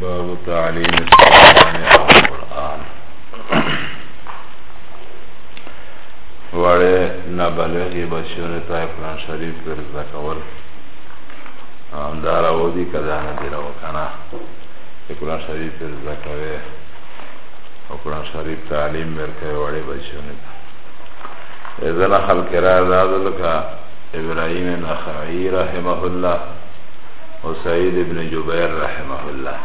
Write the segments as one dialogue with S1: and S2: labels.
S1: باب تعلیم القرآن او قرآن وړه نابلغي بچونه ته قرآن شریف پر ځکول هم دا راو دي کدا نه دی راو کنه قرآن شریف پر ځکوي او قرآن شریف تعلیم ورکوي وړه بچونه ته اذن خلق را زاد لك ابراهيم النخعي رحمه الله او سعید ابن جبیر رحمه الله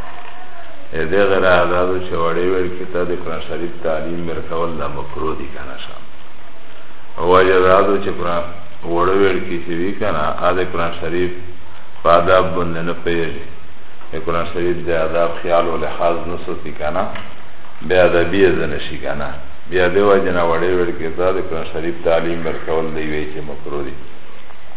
S1: دې غره آزادو چې وړې وړ کې ته د قرآن شریف تعلیم ورکول دا مکروه دي کنه شام او آزادو چې قرآن وړې وړ کې چې وی کنه ا د قرآن شریف په آداب باندې نه پیژني د قرآن شریف د آداب خیال او لحاظ نه سوتی کنه بیا ادبی زنه شي کنه بیا دیو جنا وړې وړ کې ته د قرآن شریف تعلیم ورکول دی وی چې مکروه دي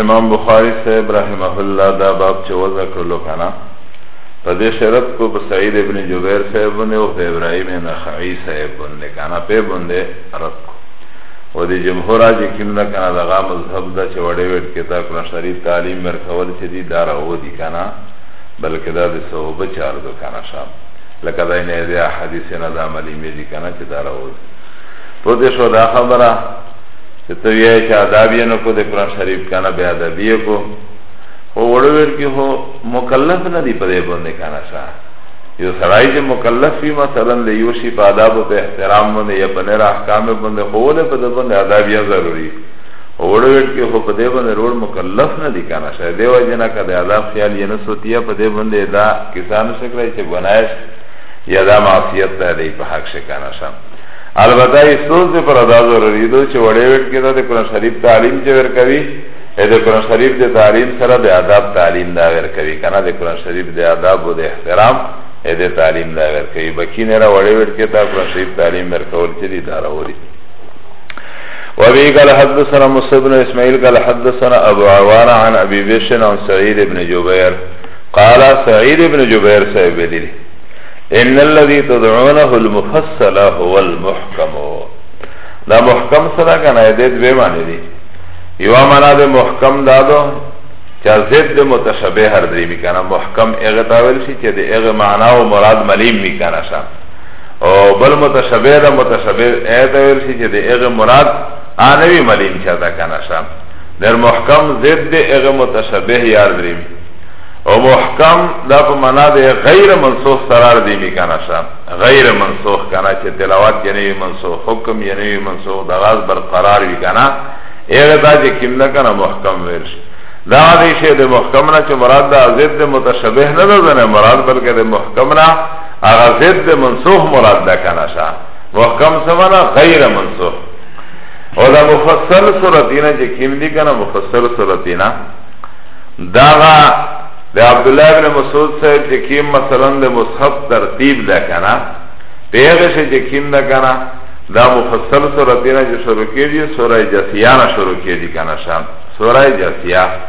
S1: امام بخاری صاحب رحمه الله دا باب چې وضع کړلو کنه په دې شرط کو په سعید ابن جبیر صاحب باندې او په ابراهیم نخعی صاحب باندې کنه په باندې رد کو و دې جمهور اج کیم نه کنه دغه مذهب دا چې وړې وړ کې دا کړه شریف تعلیم ورکول چې دي دارا و دي کنه بلکې دا د صحابه چار دو کنه شام لکه دا نه دی حدیث نه دا عملی میږي کنه چې دا راوځي پوه شو دا خبره چې ته یې چې آداب یې نه کو د قرآن شریف کنه بیا ادب یې کو خو وړویر کې هو مکلف نه دی په دې باندې کنه شا یو سړی چې مکلف وي مثلا له یو شي په آداب او په احترام باندې یا په نه احکام باندې خو له په دې باندې آداب یې ضروري وړویټ کې خو په دې باندې روړ مکلف نه دي کنه شه دی وجنه که د عذاب خیال یې نه سوتیا په دې باندې دا کسان شکرای چې ګنایش یا دا معصیت ده دی په حق شه کنه شه البته ایسوز دې پر ادا ضروري دو چې وړویټ کې دا د قرآن شریف تعلیم چې ور کوي اې د قرآن شریف د تعلیم سره د آداب تعلیم دا ور کوي کنه د قرآن شریف د آداب او د احترام اې د تعلیم دا ور کوي بکینه را وړویټ کې دا قرآن شریف تعلیم ور کول چې دي دا راوړي وابي قال حدثنا موسى بن اسماعيل قال حدثنا ابو عوان عن ابي بشر عن سعيد بن جبير قال سعيد بن جبير صاحب دي ان الذي تدعونه المفصل هو المحكم دا محکم سره کنه دې دوه معنی دي یو معنا د محکم دادو چا زید د متشابه هر دی میکنه محکم اغه تاول شي چې د اغه معنا او مراد ملیم میکنه شام او بل متشبه ده متشبه ایت ویل شي چې د هغه مراد انوي ملیم چا ده کنه شم در محکم ضد ده هغه متشبه یار دریم او محکم دا په معنا ده غیر منسوخ سرار دی می کنه شم غیر منسوخ کنه چې تلاوت یې نه منسوخ حکم یې نه منسوخ د غاز برقرار وی کنه هغه دا چې کیم نه کنه محکم ویل شي دا دی شه ده محکم نه چې مراد ده ضد متشبه نه ده مراد بلکې ده محکم نه اغا زد ده منسوخ مراد ده کنه شا محکم سمانا غیر منسوخ او دا مفصل صورتینا چه کم دی کنه مفصل صورتینا داغا ده عبدالله ابن مسعود صاحب چه کم مثلا ده مصحف ترتیب ده کنه پیغش چه کم ده کنه دا مفصل صورتینا چه شروع کردی سوره جسیانا شروع کردی کنه شا سوره جسیانا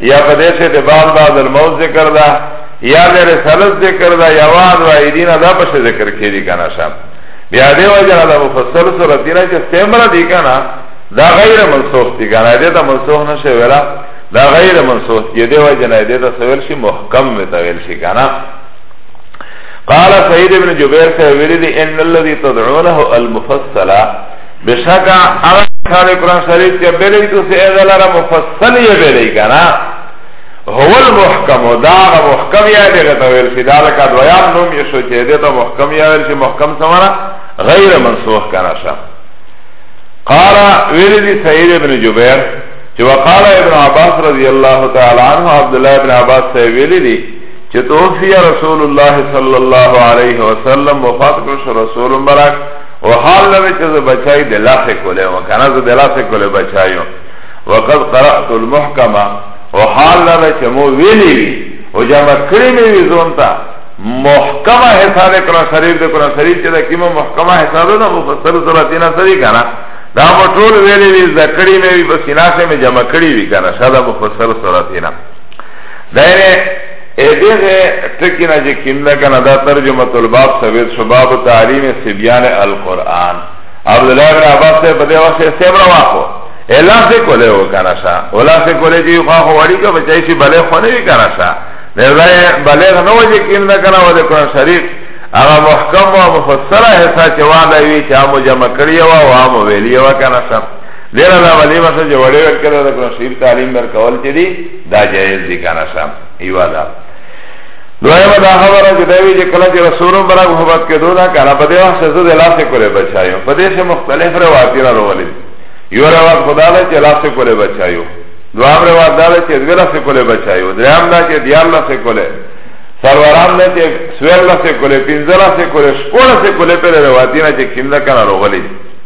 S1: یا په دې سه د بعض بعض الموت ذکر ده یا د رسالت ذکر ده یا وعد وعیدین دا په ذکر کې دي کنه شام بیا دې وجه دا مفصل صورت دی چې سیمره دی کنه دا غیر منسوخ دی کنه دې ته منسوخ نشي ویلا دا غیر منسوخ دی دې وجه نه دې ته سویل شي محکم متویل شي کنه قال سعيد بن جبير سيولد ان الذي تدعونه المفصله بشکا اغا کتاب قرآن شریف که بلی تو سی ایغا لرا مفصل یا بلی کنا هو المحکم و داغ محکم یا دیگه تاویل شی دالکا دویام نوم یشو چه دیتا محکم یا ویل شی محکم سمانا غیر منسوخ کنا شا قال ویلی دی سعید ابن جبیر چه وقال ابن عباس رضی اللہ تعالی عنہ عبداللہ ابن عباس سے ویلی دی چه توفی رسول اللہ صلی اللہ علیہ وسلم وفات کرش رسول مبرک و حال لده چه زه بچای دلاسه کلی و کنه زه دلاسه کلی بچایو وقد قرأت المحکمه و حال لده چه مو ویلی وی و جمع کری می وی زونتا محکمه حساب قرآن شریف ده قرآن شریف چه ده کمه محکمه حساب ده مفسر سلاتینا سری کنه دا مو ټول ویلی وی زکری می وی بسینا سه می جمع کری وی کنه شده مفسر سلاتینا دائره ایدیغه ټکی نه چې کیم ده کنه دا ترجمه الباب ثابت شو باب تعلیم سبیان القرآن عبدالله ابن عباس ته په دې وخت کې سیمرا واخو الا سے کولے ہو کنا شا اولا سے کولے جی خواہ وڑی کا بچائی سی بلے خونے بھی کنا شا نیوزائی بلے غنو جی کیم دا کنا ودے قرآن شریف اغا محکم و مفسر حصہ چوان دائیوی چا مجمع کریے و و آمو ویلیے و کنا شا دیر اللہ ولی مسا جو وڑی وڑ کرے دا قرآن شریف تعلیم برکول چی دی دا جائز دی کنه سم یو دا دویمه دا خبره چې دا وی چې کله چې رسول برک محبت کې دوه کنه په دې وخت زه د لاس کوله بچایو په دې سه مختلف روایت را روغلې یو روایت خدا له چې لاس کوله بچایو دوام روایت دا چې د لاس کوله بچایو دریم دا چې دیال لاس کوله سروران نه چې سویل لاس کوله پنځه لاس کوله شپږ لاس کوله په روایتینه چې کیندا کنه روغلې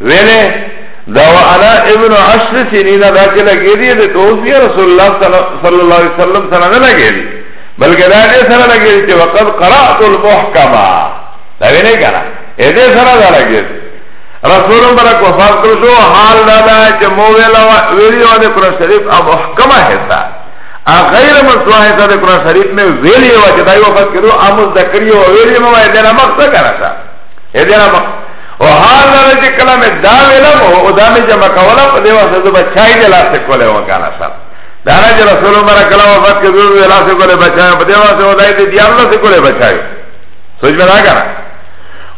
S1: ویلی دا وانا ابن عشر سنین دا چه لگی دی دی توفی رسول اللہ صلی اللہ علیہ وسلم سره نه لگی دی بلکه دا دی سره لگی دی چه وقد قرأت المحکمہ دا وینه کنا ایده سره دا لگی دی رسول برک وفات کرشو حال دادا چه مو ویلی وانه قرآن شریف امحکمہ حصہ غیر مصواح تا ده قرآن شریف میں ویلی وجہ دائی وفت کرو آموز دکری و ویلی موائی دینا مقصد کرا شا دینا مقصد او حال داره چه کلا می دا ویلم او دا می جمع کولا پا دیو سزو با چای دی لاسه کوله وکانا سر دانا چه رسول مرا کلا وفت که دو دی لاسه کوله بچایو پا دیو سزو دای دی دیار لاسه کوله بچایو سوچ می دا کنا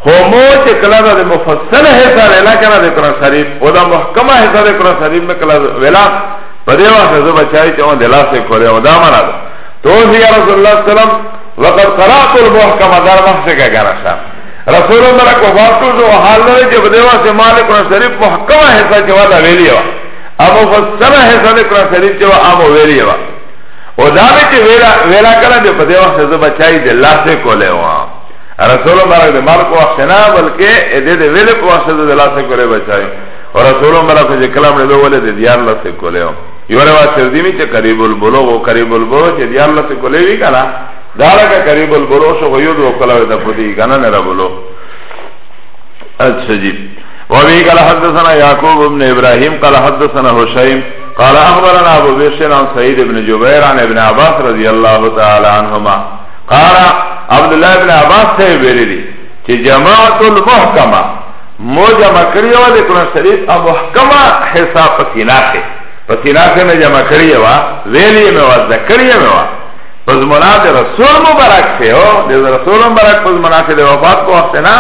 S1: خو مو چه کلا دا دی مفصل حصہ لیلا کنا دی قرآن شریف او دا محکمه حصہ دی قرآن شریف می کلا ویلا پا دیو سزو بچایو چه اون دی لاسه کوله او دا منا دا تو یا رسول اللہ سلام وقت قرأت المحکمه در محسکه کنا سر رسول مبارک وفات شو او حال له چې بده واسه مال قرآن شریف محکمه حصہ چې والا ویلی و ابو فسر حصہ د قرآن شریف چې ابو ویلی و او دا چې ویلا ویلا کړه چې بده واسه زو بچای د الله سے کوله و رسول مبارک د مال کو واسنا بلکې دې دې ویل کو واسه د الله سے کوله بچای او رسول مبارک چې کلام له ولې د دیار الله سے کوله یو روایت دی چې قریب البلوغ او قریب البلوغ چې دیار الله سے کوله وی کړه دارکا قریب البلو شو غیود وکلاوی دا پدی گنا نرا بلو اچھا جی وابی قال حدثنا یعقوب ابن ابراہیم قال حدثنا حسین قال اخبرنا ابو بشر عن سعید ابن جبیر عن ابن عباس رضی اللہ تعالی عنہما قال عبداللہ ابن عباس سے بیلی دی چه جماعت المحکمہ مو جمع کریه و ده قرآن شریف محکمه حساب پسیناخه پسیناخه میں جمع کریه و ویلیه میں و ذکریه میں و پس منافع رسول مبارک سے ہو دیز رسول مبارک پس منافع دے وفات کو وقت نا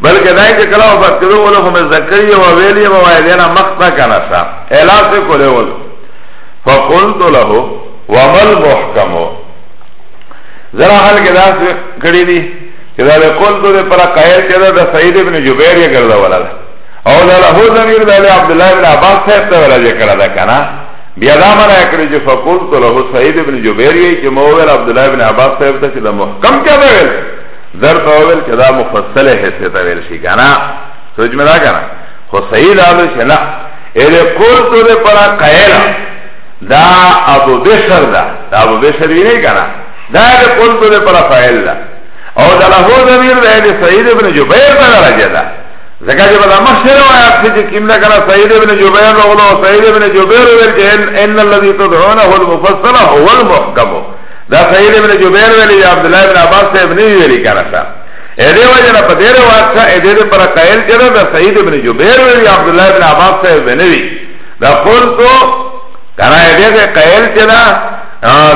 S1: بلکہ دائی چه کلا وفات کدو ولو خم ذکری و ویلی و ویدینا مختا کنسا اعلاس کلے ولو فقلت له ومل محکمو ذرا حل کے داس کڑی دی چه دا قلت دے پر قائل چه دا سعید ابن جبیر یہ کردہ والا دا او دا لہو زمیر دا عبداللہ ابن عباس صاحب تا ولا جکڑا دا کنا بیا دا منع کړی چې فقلت له سعید ابن جبیر یې چې مو ویل عبد الله ابن عباس صاحب ته چې دا محکم کې دا ویل درته ویل چې دا مفصله حصہ ته ویل شي کنه سوچ مې دا کنه خو سعید آلو چې نه اله قلت له پر قائل دا ابو بشر دا دا ابو بشر یې نه کنه دا اله قلت له پر قائل دا او دا له ضمیر دا سعید ابن جبیر دا راځي دا ځکه چې بل امر شی روایت کې چې کیم نه کړه سعید ابن جبیر رغلو او سعید ابن جبیر ویل چې ان الذي تدعونه المفصل هو المحکم دا سعید ابن جبیر ویل یا عبد الله ابن عباس صاحب نه ویل کړه تا اې وجه نه پدې روایت څخه اې دې پر قائل کړه دا سعید ابن جبیر ویل یا عبد الله ابن عباس صاحب نه وی دا قول تو کرا اې دې قائل کړه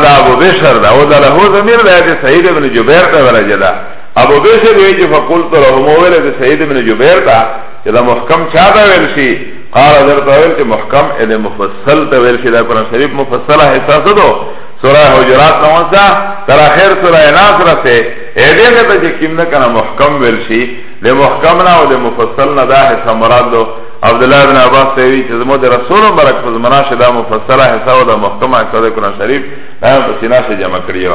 S1: دا ابو بشر دا او دا له زمير دا سعید ابن جبیر ته ورجه دا ابو بشر وی چه فقلت لهم ویل ده سعید ابن جبیر تا چه ده محکم چا ده ویل شی قال حضرت ویل چه محکم اده مفصل ده ویل شی ده قرآن شریف مفصل حصہ سدو سورہ حجرات نوانسا تر آخر سورہ ناس رسه اده ده تا چه کم ده کنا محکم ویل شی ده محکم نا و ده مفصل نا ده حصہ مراد دو عبدالله ابن عباس تیوی چه زمو ده رسول مبرک فزمناش ده مفصل حصہ و ده محکم حصہ ده قرآن شریف ده پسیناش جمع کریو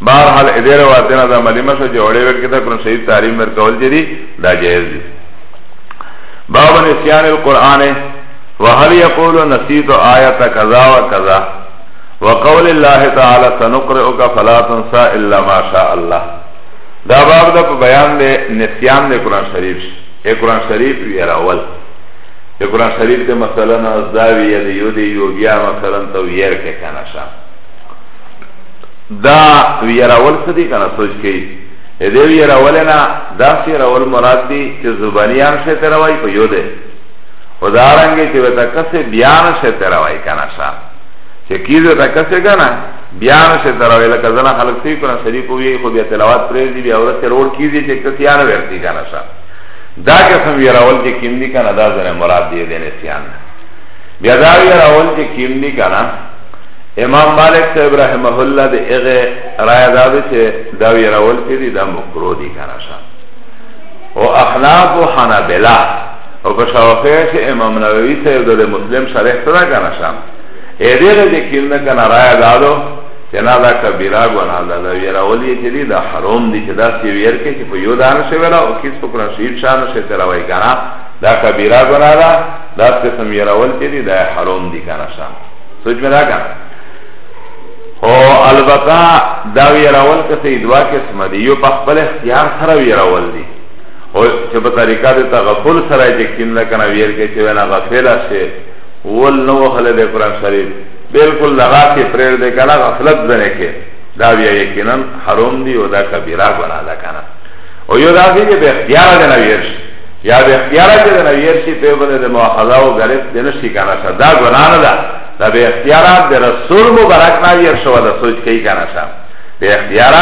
S1: بهرحال ادې رواتنا دا مليمه شو چې وړې وړ کې دا قرآن شریف تعلیم ورکول چې دي دا جایز دي باب نسيان القرآن وهل يقول نسيت آية كذا وكذا وقول الله تعالى سنقرئك فلا تنسى إلا ما شاء الله دا باب دا په بیان دے نسیان دے قرآن شریف اے قرآن شریف وی اراول اے قرآن شریف دے مثلا ازداوی یا دیو دیو بیا مثلا تو ویر کے کانا شام دا ویراول څه دی کنه سوچ کئ دې ویراول نه دا سی راول مراد دی چې زبانیان شه تر وای په یو ده او دا رنګ چې وتا کسه بیان شه تر وای کنه شا چې کیږي تا کسه کنه بیان شه تر وای لکه ځنه خلک سی کنه شریف وی خو بیا تلاوت پرې دی بیا ورته روړ کیږي چې کسه یان ورتی کنه شا دا قسم ویراول چې کیندی کنه دا ځنه مراد دی دې نه سیان بیا دا ویراول چې کیم دی کنه امام مالک صاحب رحمه الله د هغه رائے دا دی چې دا ویراول چې دی دا مکروه دی کنه شا او احناف او حنابلہ او په شوافی چې امام نووي صاحب د مسلم شرح سره کنه شا اې دې دې کیم نه کنه رائے دا دو چې نه دا کبیره ګناه ده دا ویراول یې چې دی دا حرام دی چې دا سی ویر کې چې په یو دانه شوی او کیس په قرآن شریف شانه شته راوي کنه دا کبیره گناه دا دا قسم یرول چه دی دا حرام دی کنه شا سوچ می دا کنه او البته دا یرول کسی دوا قسم دی یو پا خپل اختیار سره یرول دی او چه پا طریقه دی تغفل سره چه کین دا کنه ویر که چه وینا غفل شه ول نو خله دی قرآن شریف بلکل لغا که پریر دی کنه غفلت زنه که دا بیا یقینا حرام دی او دا کبیره گناه دا کنه او یو داسی چه به اختیار ده نویر شی یا به اختیار چه ده نویر شی پیو بنده ده مواخذه و گرفت ده نشی کنه شا دا گنانه ده ده به اختیار ده رسول مبرک نویر شو ده سوچ کئی کنه شا به اختیار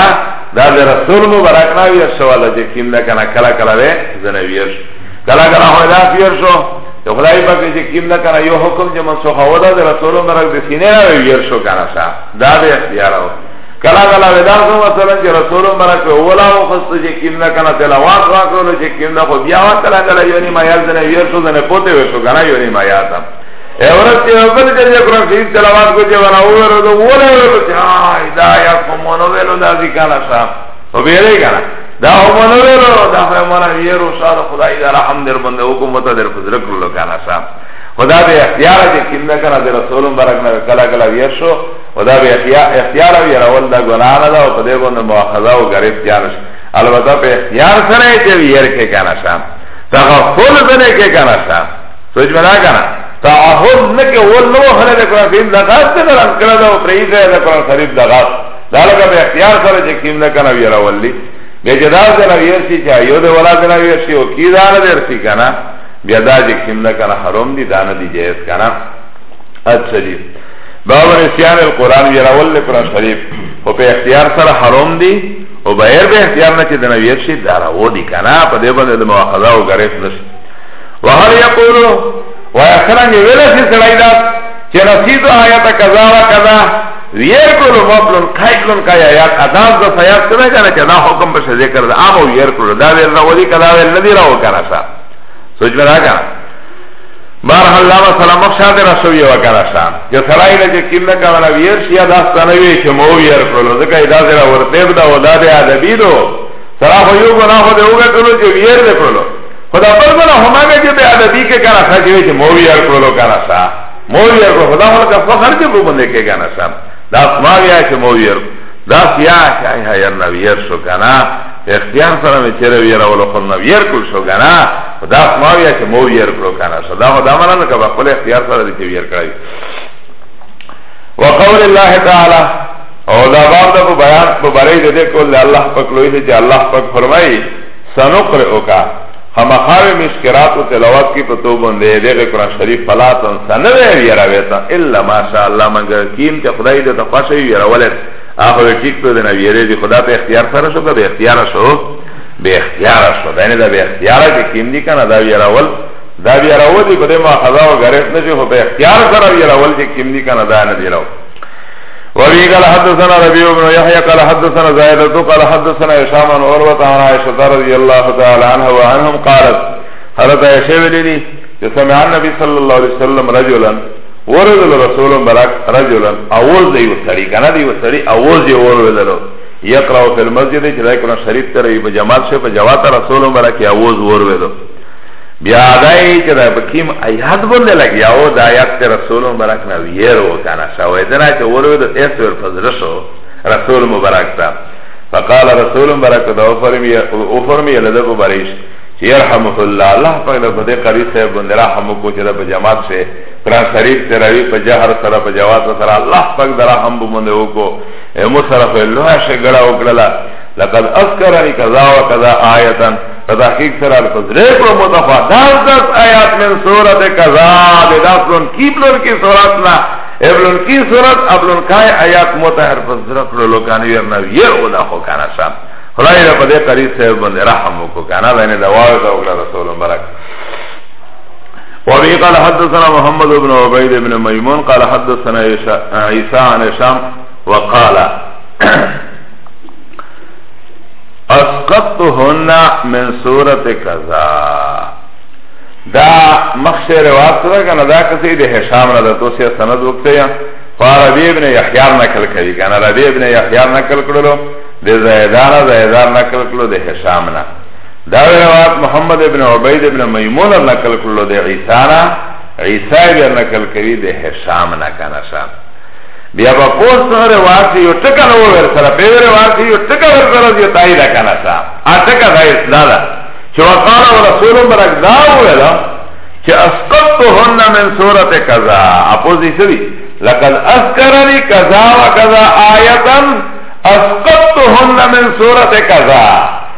S1: ده ده رسول مبرک نویر شو ده چه کم ده کنه کلا کلا ده زنویر شو کلا کلا خوی ده فیر شو ده خدای پاکی چه کم ده کنه یو حکم چه منسوخه و ده ده رسول مبرک ده سینه نویر شو کنه شا ده به اختیار ده کلا کلا ودا سو مثلا چې رسول مبارک ولا او خصو چې کیم نه کنه تلاوات راکړو چې کیم نه خو بیا وکړه کلا یونی ما یاد نه یو څه نه پوتې وشو کنه یونی ما یاد هم اورت چې خپل چې قرآن شریف تلاوات کو چې ولا او ورته ولا ورته هاي دا یا کومونو ویلو دا ذکر صاحب او بیره کنه دا کومونو ویلو دا په مونږ یې رو صاحب خدای دې رحم در بنده حکومت در فضل کړو کنه صاحب خدا دې اختیار دې کیم نه کنه رسول مبارک نه کلا کلا ویشو و دا به اختیار او یرول دا گناه نه دا و پده بند مواخذه و گریب جانش البته په اختیار سره چه ویر که کنه شا تغفل زنه که کنه شا سوچ منا کنه تعهد نکه ول نو خله د قران کریم د غاز ته درن کړه دا او پرې ځای د قران شریف د غاز دا لکه په اختیار سره چې کیم نه کنه ویرا ولی به جدا د نه ویر شي چې یو د ولا د نه ویر شي او کی دا نه درسي کنه بیا دا چې کیم نه کنه حرام دي دا نه دي جائز کنه اچھا جی باب نسیان القرآن ویراول له قرآن شریف خو په اختیار سره حرام دی او بغیر به اختیار نه چې د نویت شي دراو دی کنه په دې باندې د مؤاخذه او غریب نشي وهل یقول ويسرن ویل شي سړی دا چې رسید آیت کذا و کذا ویر کولو مطلن کایلن کای آیات اداز د سیاق څنګه کنه چې دا حکم به ذکر دا عام ویر کولو دا ویل راو دی کذا ویل ندی راو کنه سا سوچ مې راګا بارحال دا مسئلہ مخشا دے رسوی وکانا شا یا سرائی دا چه کم نکاونا ویر شیا داستا نوی چه مو ویر کرلو ذکا ادا زیرا ورطیب دا و دا دے عدبی دو سرا خو یو گناہ خو دے اوگا کرلو چه ویر دے کرلو خدا پر گناہ ہما گا چه دے عدبی کے کانا شا چه چه مو ویر کرلو کانا شا مو ویر کرلو خدا خلق فخر چه کو بندے کے کانا شا دا اسما ویا چه مو ویر دا سیا چه آئی حیر نویر شو کانا اختیار سره می چیرې ویره ول خو نو ویر کول شو غنا خدا ما ویا چې مو ویر کړو کنه صدا خدا مله نه کبه خپل اختیار سره دې ویر کړی وقول الله تعالی او دا باب د بیان په باره دې کول الله پاک لوی دې چې الله پاک فرمایي سنقرئک خمخاوی مشکرات و تلاوات کی پتو بنده دیگه قرآن شریف فلا تنسا نوی ویرا ویتا الا ماشاءاللہ منگر کیم چه خدای دیتا خوشه ویرا ولد اخو به ٹک تو دینا ویره دی خدا پہ اختیار سارا شو که بے اختیار شو بے اختیار شو دینی دا بے اختیار چه کم دی کنا دا ویره ول دا ویره ول دی بده ما خضا و گرفت نشی خو بے اختیار سارا ویره ول چه کم دی کنا دا ندی رو وفي قال حدثنا ربيع بن يحيى قال حدثنا زائدة قال حدثنا هشام بن عروة عن عائشة رضي الله تعالى عنها وعنهم قالت حضرت عائشة ولي سمع النبي صلى الله عليه وسلم رجلا ورزل رسول برک رجلا اوز دیو سری کنا دیو سری اوز یو ورزلو یقرأ فی المسجد چې دای قرآن شریف ته په جماعت شه په جوات رسول برک اوز ورزلو بیا دای چې دا بکیم آیات باندې لګیا او دا آیات ته رسول برک نه ویر و کنا شوې دنا چې ورزلو ایس ور فضل شو رسول مبارک تا فقال رسول مبارک دا فرمی او فرمی لدب بریش يرحمه الله الله پاک له بده قاری صاحب بندرا حمو کو چې د جماعت سے قرآن شریف تراوی په جهر سره په جواد سره الله پاک درا هم بمنده وکو امو سره په لوه شګړه وکړه لقد اذكرني كذا وكذا آیه تحقیق سره په درې پر متفا داس داس آیات من سورۃ کذا د داسلون کیبلون کی سورۃ نا ابلون کی سورۃ ابلون کای آیات متحر پر درې پر لوکان یې نه یې ولا خو کنه شام خدای دې په دې قریب سره باندې رحم وکړه کنه باندې دوا او رسول مبارک وابي قال حدثنا محمد بن عبيد بن ميمون قال حدثنا عيسى عن هشام وقال اسقطتهن من سورة كذا دا مخش روایت سره کنه دا کسی د هشام نه د توسیه سند وکړه یا فاربی ابن یحیی نقل کړي کنه ربی ابن یحیی نقل کړلو د زیدان زیدان نقل کړلو د هشام نه دا روایت محمد ابن عبید ابن میمون نقل کړلو د عیسی نه عیسی به نقل کوي د هشام نه کنه شام بیا په پوسټ روایت یو ټکا نو ور سره په روایت یو ټکا ور سره دی تای دا کنه شام ا ټکا دا دا دا چې وقال رسول برک دا ولا چې اسقطهن من سوره کذا اپوزی سری لقد اذكرني كذا وكذا آية اسقطتهن من سورة كذا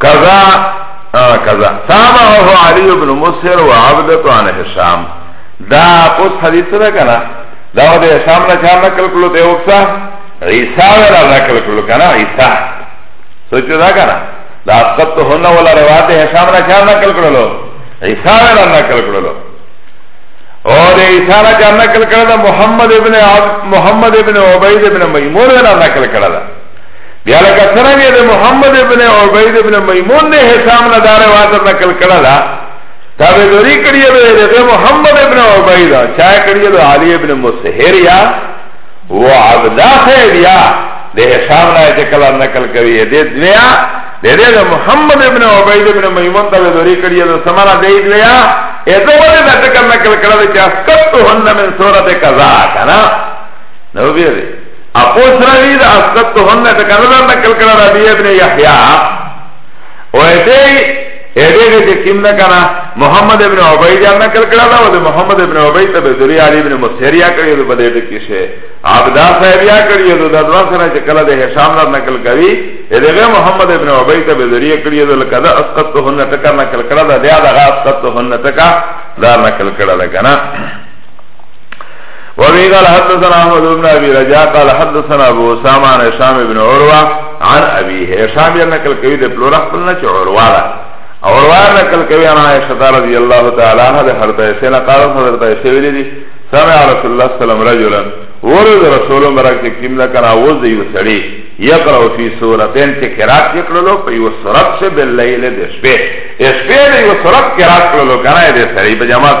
S1: کذا کذا تابعه علی بن مسر و عبدت عن حشام دا اوس حدیث ده کنه دا د حشام نه چا نقل کړو ته وکسا عیسی ولا نقل کړو کنه عیسی سوچو دا کنه دا اسقط هونه ولا روایت حشام نه چا نقل کړو عیسی ولا نقل کړو اور عیسی نه چا نقل کړو محمد ابن محمد ابن عبید ابن میمون ولا نقل کړو بیا لکه څرنګه د محمد ابن عبید ابن میمون نه حسام نه دا روایت نقل کړه دا تابع دوری کړی دی د محمد ابن عبید چا کړی دی علی ابن مسهر یا و عبدا خیر یا د حسام نه چې کله نقل کوي دې دنیا د دې د محمد ابن عبید ابن میمون تابع دوری کړی دی سمرا دې دنیا اته ولې دا څنګه نقل کړه چې اسکت هن من سورته قضا کنه نو بیره اپوس روی دا اسقط تو هنه تا کنظر نکل کرا ربی ابن یحیاء و ایده ایده که چه کم نکنا محمد ابن عبید یا نکل کرا دا و ده محمد ابن عبید تا بزری علی ابن مسیر یا کری دو بده ایده کشه عبدا صاحب یا کری دو دا دوا سنا چه کلا ده حشام نر نکل کری ایده غیر محمد ابن عبید تا بزری کری دو لکه دا اسقط تو هنه تکر نکل کرا دا دیا دا غا اسقط تو هنه تکر دا نکل کرا دا کنا وفي قال حدثنا احمد بن ابي رجاء قال حدثنا ابو اسامه عن هشام بن عروه عن ابيه هشام بن نقل کوي د پلور خپل نه عروه ده عروه نقل کوي انا عائشه رضی الله تعالی عنها د حضرت عائشه نه قال حضرت عائشه ویلي دي سمع رسول الله صلی الله علیه وسلم رجلا ورد رسول مبارک چې کیم نه کنه اوز دی وسړي یقرأ فی سورتین چې قرات کړلو په یو سورت سے باللیل د شپې شپې د یو سورت قرات کړلو کنه د سړي په جماعت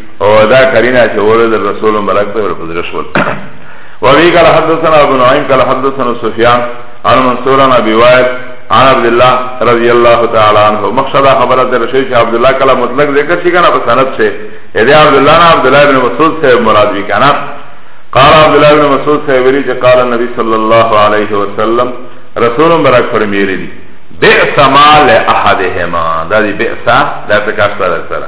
S1: او دا کرینا چې وره د رسول مبارک ته ورپدر شول وبه قال حدثنا ابو نعيم قال حدثنا سفيان عن منصور عن ابي وائل عن عبد الله رضي الله تعالى عنه مقصد خبره در شي چې عبد الله کله مطلق ذکر شي کنه په سند سے اې عبد الله نه عبد الله بن مسعود سے مراد وی کنه قال عبد الله بن مسعود سے ویری چې قال النبي صلى الله عليه وسلم رسول مبارک فرمایلی دي بئس ما لاحدهما دا دي بئس دا په کاش سره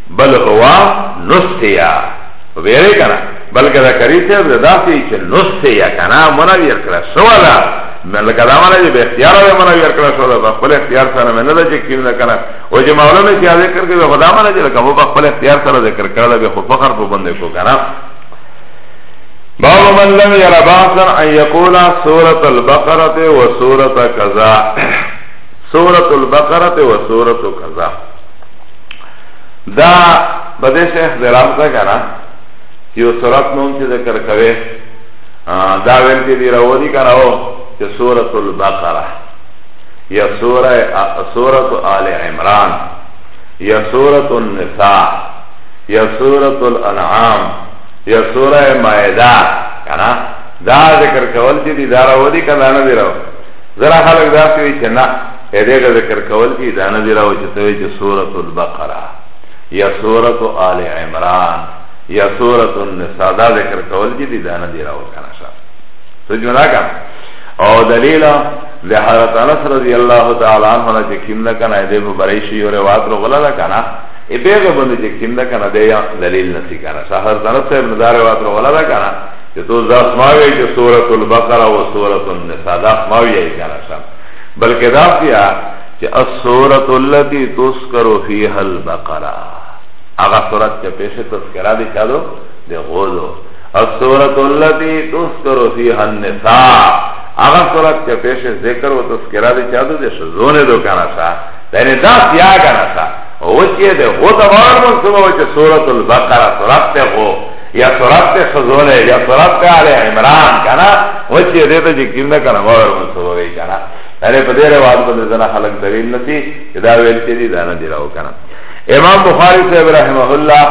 S1: بل هوا نسیا ویره کنا بلکه دا کری صاحب دا داسی چه نسیا کنا منا ویر کرا سوا دا لکه دا منا جه به اختیار آوه منا ویر کرا سوا دا بخبل اختیار سانا منا دا چه کیم دا کنا و جه مولا میں سیا ذکر کرده خدا منا جه لکه مو بخبل اختیار سانا ذکر کرده بی خود فخر پو بنده کو کنا باب من لم ير باسا ان يقول سورة البقرة وسورة كذا سورة البقرة وسورة كذا دا بده سے اختلاف دا کنا یو صورت نوم چه ذکر کوئے دا ویل که دی رو دی کنا او چه سورة البقرہ یا سورة آل عمران یا سورة النساء یا سورة الانعام یا سورة مائدہ کنا دا ذکر کول چه دی دا رو دی کنا نا دی رو ذرا خلق دا سوی چه نا ایدیگه ذکر کول چی دانه دیراو چی توی چی سورت البقرہ یا سورت آل عمران یا سورت النساء دا ذکر کول چی دی دانه دیراو کنشا سوچ میں دا کن او دلیلہ ده حضرت انس رضی اللہ تعالی عنہ نا چه کم ده کنه ده بریشی و روات رو غلا ده کنه ای بیغه بنده چه کم ده کنه ده دلیل نسی کنه شا حضرت انس صاحب ندا روات رو غلا ده کنه چه تو زخماوی چه سورة البقرة و سورة النساء زخماوی ای کنه شا بلکه دا سیا چه السورة اللتی تذکر فیها البقرہ اغا سورت چه پیش تذکرہ دی چا دو دی غوزو السورة اللتی تذکر فیها النساء اغا سورت چه پیش ذکر و تذکرہ دی چا دو دی شزون دو کانا سا یعنی دا سیا کانا سا وچه دی غو تبار منصوبه وچه سورة البقرہ سورت دی غو یا سورات تے خزولے یا سورات تے آل عمران کنا وچی دیتا جی کم دا کنا مور منصوبہ گئی کنا یعنی پا دیر واد بندی زنا خلق دلیل نسی دا ویل چی دی دانا دی راو کنا امام بخاری صاحب رحمه اللہ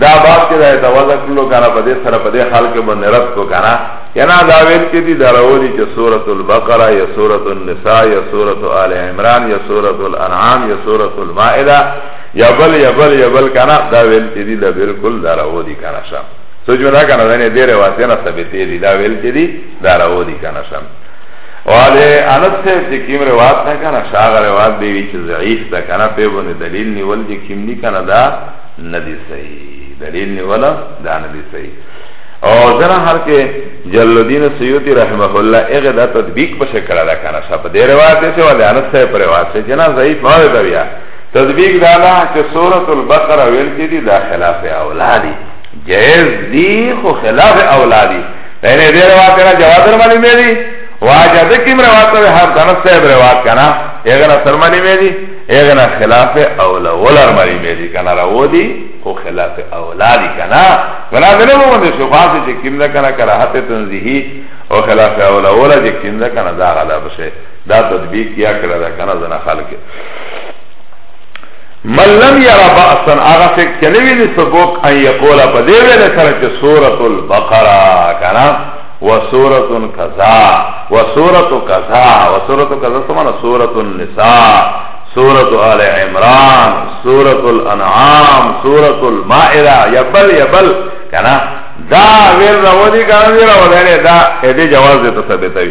S1: دا باب چی دا اتوازا کلو کنا پا دی سر پا دی خلق بندی رد کو کنا ینا دا ویل چی دی دا راو دی چی سورت البقرہ یا سورت النساء یا سورت آل عمران یا سورت الانعام یا سورت المائدہ یبل یبل یبل کنا دا ویل چې دی دا بالکل دا راو دی کنا شم سوچو دا کنا دنه دې روایت نه ثابت دی دا ویل چې دی دا راو دی کنا شم واله انس سے چې کیم روایت نه کنا شاغ روایت دی وی چې ضعیف دا کنا په باندې دلیل نیول چې کیم نه کنا دا ندی صحیح دلیل نیول دا ندی صحیح او زنا هر کې جلال الدین سیوطی رحمه الله هغه دا تطبیق په شکل را کنه صاحب د روایت څه ولې انس صاحب روایت څه جنا ضعیف ما وی بیا تطبیق دادا چه سورة البقر ویل که دی دا خلاف اولادی جائز دی خو خلاف اولادی یعنی دی روات کنا جواد رمالی میں دی واجہ دکیم روات کنا حب دانس صاحب روات کنا ایغنا سرمالی میں دی ایغنا خلاف اولا ولر مالی میں دی کنا رو دی خو خلاف اولادی کنا کنا دنه مونږ شو خاص چې کیم نه کنا کراهت تنزیهی او خلاف اولا ولا چې کیم نه کنا دا غلا بشه دا تطبیق کیا کړه دا کنا زنا خلک من لم یرا بأسن آغا سک چنوی نی سبوک ان یقولا پا دیوی نسر چه سورت البقرہ کنا و سورت کذا و سورت کذا و سورت کذا سمانا سورت النساء سورت آل عمران سورت الانعام سورت المائرہ یبل یبل کنا دا ویل رو دی کنا دی رو دی دا ایدی جواز دیتا ثابتوی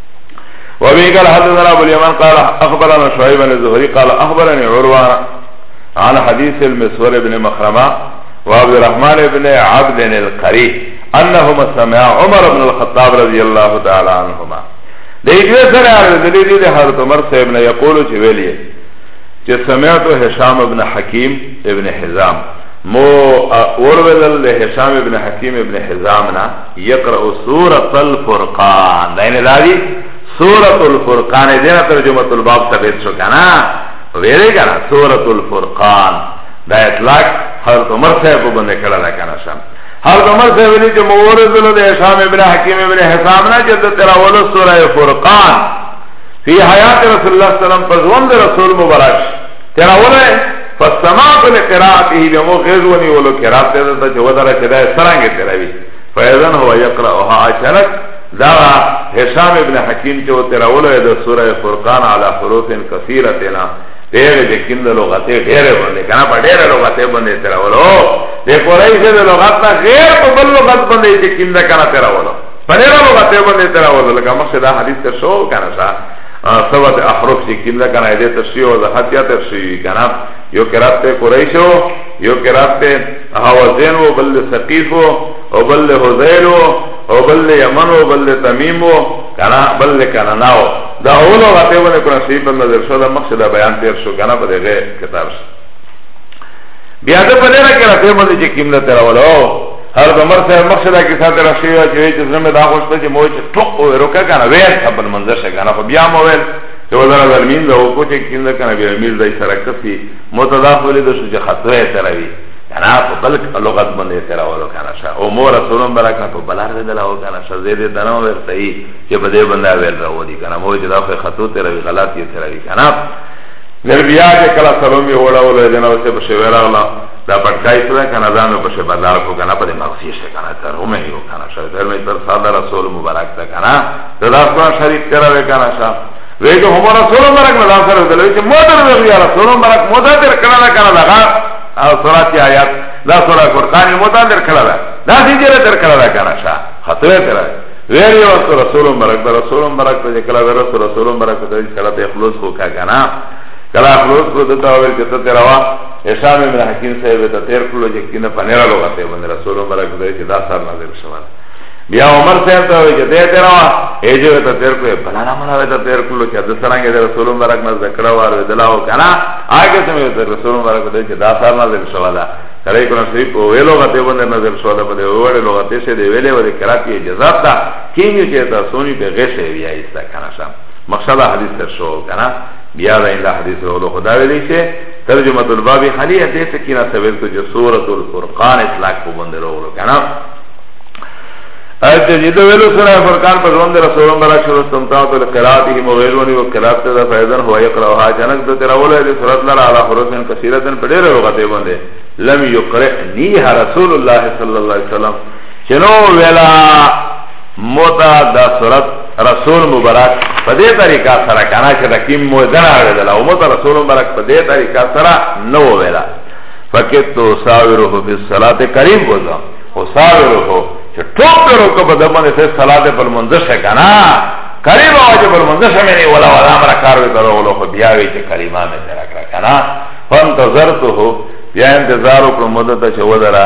S1: وابي قال حدثنا ابو اليمن قال اخبرنا شعيب بن الزهري قال اخبرني عروه عن حديث المسور بن مخرمه وعبد الرحمن بن عبد القري انهما سمع عمر بن الخطاب رضي الله تعالى عنهما ده دوه سره عرض دي دي حضرت عمر صاحب نه يقول چې ویلي چې سمعت هشام ابن حکیم ابن حزام مو اورول له هشام ابن حکیم ابن حزام نه یقرأ سورة الفرقان دا یعنی داوی سورة الفرقان دینا ترجمة الباب ثبت شو کنا ویلی کنا سورة الفرقان دا اطلاق حضرت عمر صاحب کو بندے کڑا دا کنا شام حضرت عمر صاحب ویلی چه مورد لو دے شام ابن حکیم ابن حسام نا جد تیرا ولو سورة فرقان فی حیات رسول اللہ صلی اللہ علیہ وسلم پر زوند رسول مبارک تراوله فسمعت لقراءته بمو غزوني ولو قراءت ده ته چې ودره چې ده سرنګ تراوي فاذن هو يقراها اشرك دا هشام ابن حکیم چې تراوله ده سوره فرقان على حروف كثيرتنا ډېر د کیند لغته ډېر باندې کنه په ډېر لغته باندې تراولو د قریش د لغت نه غیر په بل لغت باندې د کیند کنه تراولو په ډېر لغته باندې تراولو لکه مخکې دا حدیث ته شو کنه سبت احرف چې کیم ده کنه دې تشریح او زحت یا تشریح وی کنه یو قرات ته قریش او یو قرات ته حوازین او بل ثقیف او بل حذیل او بل یمن او بل تمیم او کنه بل کنه ناو دا اولو غته ونه کنه سی په نظر شو دا مقصد بیان تیر شو کنه په دغه کتاب بیا ده په دغه کې راته مونږ چې کیم ده تر اولو هر دمر سره مخشدا کې ساته را شوی چې وی چې زمه دا خوښ ته چې مو چې ټوک او روکا کنه ویل خپل منظر شه کنه خو بیا مو ویل چې ولر ظالمین دا او کوټه کینده کنه بیا میر دای سره کفي متداخله د شو چې خطوه سره وی کنه په بل لغت باندې سره ورو کنه شه او مو رسولم برکه په بلار دې دلا او کنه شه زید دنا ورته ای چې بده بندا ویل راو دي کنه مو چې دا خو خطوه سره وی غلط یې سره وی کنه نربیا چې کلا سلام یې وړاو له جناب سے بشویرا الله دا پټکای سره کنه دا مې پښه بدل کو کنه په مغزي شه کنه تر هم نه یو کنه شه تر مې تر ساده رسول مبارک ته کنه ته دا قرآن شریف کرا وې کنه شه وې ته هم رسول مبارک نه دا سره دلوي چې مدر وې یا رسول مبارک مدر در کړه دا کنه دا او سورات آیات دا سورہ قرآن مدر در کړه دا دا دې در در کړه دا کنه شه خطوه تر وې یو رسول مبارک دا رسول مبارک ته کړه دا رسول رسول مبارک ته کړه ته خلوص وکا کنه کړه خلوص کو دتا وې چې ته تیروا هشام ابن حکیم صاحب ته تیر کړو چې کینه په نړۍ لغته باندې رسول مبارک دوی چې دا سر نازل شوه بیا عمر صاحب ته وی چې دې تیروا ایجو ته تیر کوې بلا نه مونږ ته تیر کړو چې د سرانګې د رسول مبارک نه ذکر وار ودلاو کنه هغه ته مې د رسول مبارک دوی چې دا سر نازل شوه دا کله کله سې په ویلو غته باندې نازل شوه دا په وړې لغته سې دی ویلې ورې کراتی اجازه تا کینې چې تا سونی به غشه بیا ایستا کنه شم مقصد حدیث تر شو کنه بیا دا حدیث ورو خدای دې چې ترجمه الباب خلی دې ته کینا سویل کو جو سورۃ الفرقان اطلاق په باندې وروړو کنه اته دې ته ویلو سره فرقان په ژوند رسول الله برا شروع تم تا ته قراته مغیرونی او قرات ته فیضن هو یقراها جنک ته تراول دې سورۃ لرا علی حروفن کثیرتن په ډېر وروغته باندې لم یقرئنی رسول الله صلی الله علیه وسلم چنو ویلا موتا دا صورت رسول مبارک په دې طریقه سره کنه چې د کیم مو دراړه دلا او موتا رسول مبارک په دې طریقه سره نو ویلا فقط تو ساوره فی الصلاه قریب وزا او ساوره چې ټوپ ورو کو په دمنه سه صلاه په منځ شه کنه قریب واجب المنځ شه مې ولا ولا امر کار وی درو له بیا وی چې کریمه مې درا کړه کنه فانتظرته بیا انتظار وکړم مدته چې ودره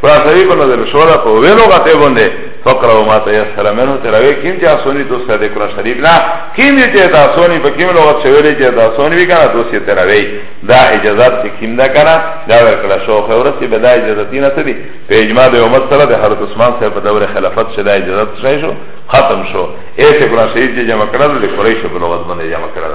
S1: فراسوی کو نظر شولا په وینو غته باندې فقره او ما تيسر منه تراوی کیم چې اسونی تو سره قرآن شریف نه کیم چې دا اسونی په کیم لغت شویلې چې دا اسونی وی کنه دوسه تراوی دا اجازه چې کیم دا کنه دا ورکړه شو خو ورسې به دا اجازه تینه ته دی په اجماع د امت سره د حضرت عثمان سره په دور خلافت شدا اجازه شې شو ختم شو ایسه قرآن شریف چې جمع کړل د قریش په لغت باندې جمع کړل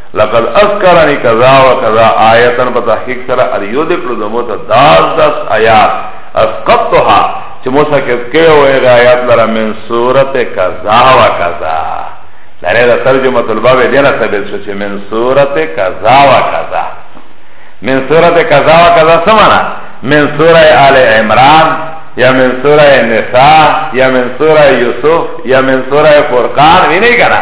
S1: لقد اذکرنی کذا و کذا آیتن پا تحقیق سر الیو دکلو دموت داز داز آیات اسقطتها چه موسا کت که و ایغ آیات لرا من صورت کذا و کذا لره دا ترجمت الباب دینا ثبت شو چه من صورت کذا و کذا من صورت کذا و کذا سمانا من سوره آل عمران یا من سوره نساء یا من سوره یوسف یا من سوره فرقان وینی کنا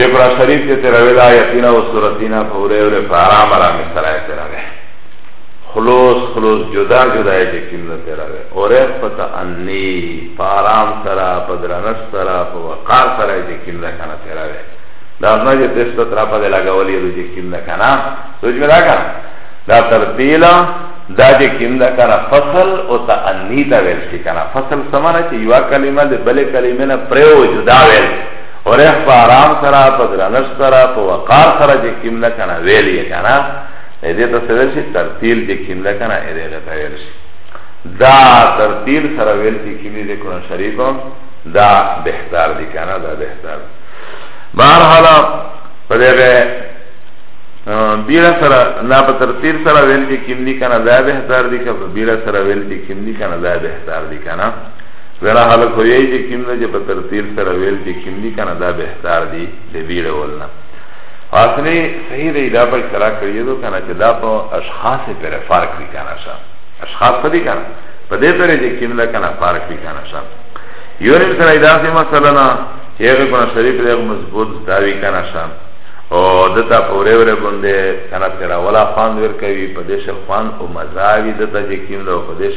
S1: چه قرآن شریف چه تراوی دا آیتینا و سورتینا پوره وره پا آرام آرامی سرائی تراوی خلوص خلوص جدا جدا ہے چه کم دا تراوی اور ایف پتا انی پا آرام سرا پا درنش سرا پا وقار سرا چه کم دا کنا تراوی دا ازنا چه تشتا تراپا دی لگا ولی رو چه کم دا کنا سوچ میں دا کنا دا ترتیلا دا چه کم دا کنا فصل او تا انی تا ویل شی کنا فصل سمانا چه یوا کلمه دی بلی کلمه نا پریو جدا ویل شی اوریخ په آرام سره په درنش سره په وقار سره چې کیم ده کنه ویل یې کنه دې ته سره شي ترتیل چې کیم ده کنه دې ته ویل شي دا ترتیل سره ویل چې کیم دې کنه شریف دا بهتر دي کنه دا بهتر بهر حالا په دې بیره سره لا په ترتیل سره ویل چې کیم دي کنه دا بهتر دي که په بیره سره ویل چې کیم دي کنه دا بهتر دي کنه زنا خلق خو یی چه کم ده چه په ترتیل سره ویل چه کم دی کنه دا بهتر دی ده بیل ولنا اصلی صحیح دی دا پر سرا کریه دو کنه چه دا پا اشخاص پر فرق دی کنه شا اشخاص پا دی کنه پا دی پر چه کم ده کنه فرق دی کنه شا یونیم سرا ایدا سی مسئله نا چه اغی کنه شریف دی اغی مضبوط داوی کنه شا او دتا پوره وره بنده کنه تیرا ولا خواند ورکوی پدیش خواند او مزاوی دتا جه کم ده و پدیش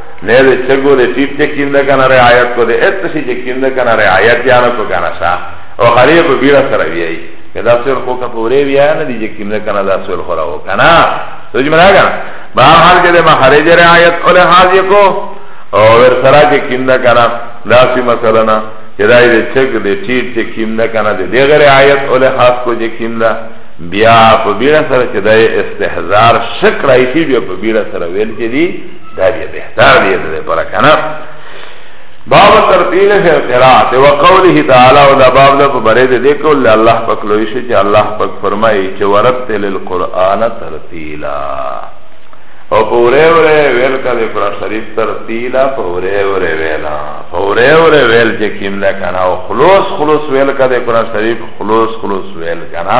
S1: نه دې چګو دې ټیټ چې کیم ده کنه رعایت کو دې ات شي چې کیم ده کنه رعایت یا نه کو کنه شا او خری په بیره سره ویای کدا سر خو کا پورې ویا نه دې چې کیم ده کنه دا سر خو راو کنه سوچ مرا کنه به حال کې دې مخارج رعایت اول حاضر کو او ور سره چې کیم ده کنه لاسی مثلا نه کدا دې چګ دې ټیټ چې کیم ده کنه دې دې رعایت اول خاص کو چې کیم ده بیا په بیره سره چې د استحزار شک راځي بیا په بیره سره ویل کې دي دا بیا بهتر دی د لپاره کنه باب ترتیل فی القراءه و قوله تعالی او دا باب د بره د دې کول الله پاک لوی شي چې الله پاک فرمایي چې ورتل القرآن ترتیلا او پوره وره ویل کده قرآن شریف ترتیلا پوره وره ویلا پوره وره ویل چې کیم نه کنه او خلوص خلوص ویل کده قرآن شریف خلوص خلوص ویل کنه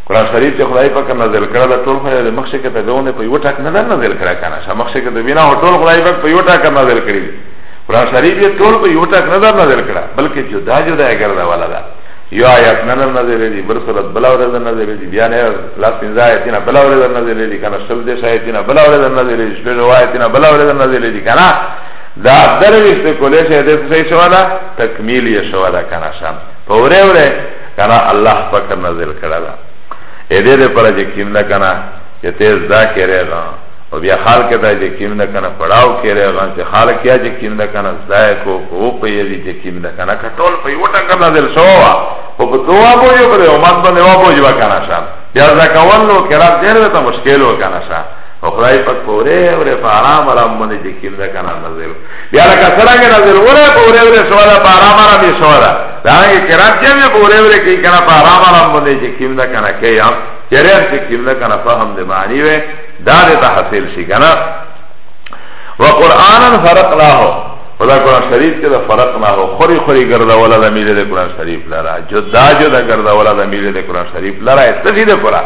S1: قرآن شریف چې خدای پاک نازل کړه دا ټول خدای د مخشه کې ته دونه په یو ټاک نه نازل کړه کنه چې مخشه کې ته بنا ټول خدای پاک په یو ټاک نازل کړی قرآن شریف یې ټول په یو ټاک نه نازل کړه بلکې جدا جدا یې ګرځا والا ده یو آیات نه نازل دي بر صورت بلا ورځ نازل دي بیا نه لاس پنځه آیتونه بلا ورځ نازل دي کنه شل دې آیتونه بلا ورځ نازل دي شپږ آیتونه بلا ورځ نازل دي کنه دا درویشت کولې شه دې څه شواله تکمیل یې شواله کنه شام په وره وره کنا الله پاک نازل کړلا اې دې دې پر چې کیم نه کنا چې تیز دا کېره غا او بیا حال کې دا چې کیم نه کنا پړاو کېره غا چې حال کې چې کیم نه کنا ځای کو کو په یوه چې کیم نه کنا کټول په یو ټنګ نازل شو او په توه بو یو پر امت باندې و بو جوا کنا شان بیا ځکه ولو کرا ډېر ته مشکل و کنا شان او خدای پاک پوره او په آرام آرام باندې چې کیم نه کنا نازل بیا لکه سرنګ نظر وره په وره وره شو ده په آرام آرام یې شو ده دا هغه کرام چې مې په وره وره کې کنه په آرام آرام باندې چې کیم نه کنه کې یم چرېم چې کیم نه کنه فهم دې معنی وې دا دې ته حاصل شي کنه وقرآنا فرقناه ودا قرآن شریف کې دا فرقناه خوري خوري ګرځا ولا د میله د قرآن شریف لرا جدا جدا ګرځا ولا د میله د قرآن شریف لرا ته دې قرآن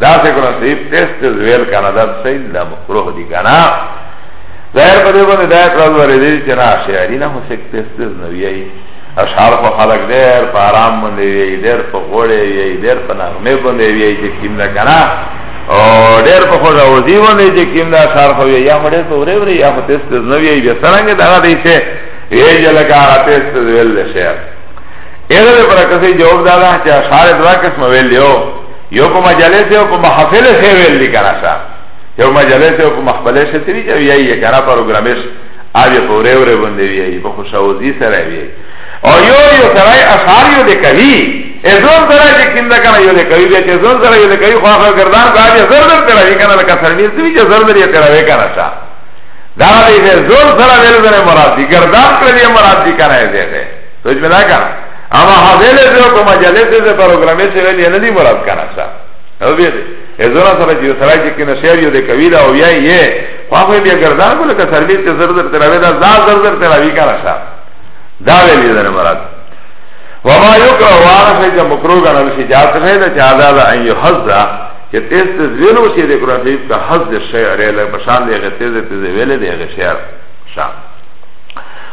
S1: دا څه کړه چې پس ته ویل کنه دا څه لا مکروه دي کنه ظاهر په دې باندې دا اعتراض ورې دي چې نه شعري نه مو سک پس ته نه ویي اشعار په خلق ډېر په آرام باندې ویي ډېر په غوړې ویي ډېر په نغمه باندې ویي چې کیم نه کنه او ډېر په خو راوځي باندې چې کیم نه اشعار خو یا مړې په ورې ورې یا په پس ته نه ویي به څنګه دا دې چې یې جلکه هغه پس ته ویل شعر اغه پر کسي جواب دادا چې اشعار دوا قسم ویل یو یو په مجلس یو په محفل شه ویل دی کنه شا یو مجلس یو په محفل شه تی وی یی یی کنه پروګرامش اوی په وره وره باندې وی یی په خوشاوزی سره وی او یو یو سره اشعار یو دی کوي ازون سره چې کیندا کنه یو دی کوي چې ازون سره یو دی کوي خو هغه ګردان کا دی زر زر کرا وی کنه لکه سرمیر تی چې زر زر یې کرا وی کنه شا دا دی زون سره ویل زره مراد دی ګردان کړی مراد دی کنه دی سوچ میں نہ کرنا اما حاضر ہے جو کما جلے سے سے پروگرامے سے ویلی ہے ندی مراد کرنا سا او بیا دے ازونا سر جیو سرائی چکی نشیر یو دے کبیلا او بیا یہ خواہ بیا گردان کو لکا سربیت چی زر زر تراوی دا دا زر زر تراوی کرنا سا دا ویلی دن مراد وما یکر وانا سے جا مکرو گا نبسی جات سے دا چا دا دا ان یو حض دا چی تیز تیز ویلو سی دے قرآن شریف کا حض دے شعر ہے لگ پشان دے غی تیز تیز ویلی دے غی شعر شام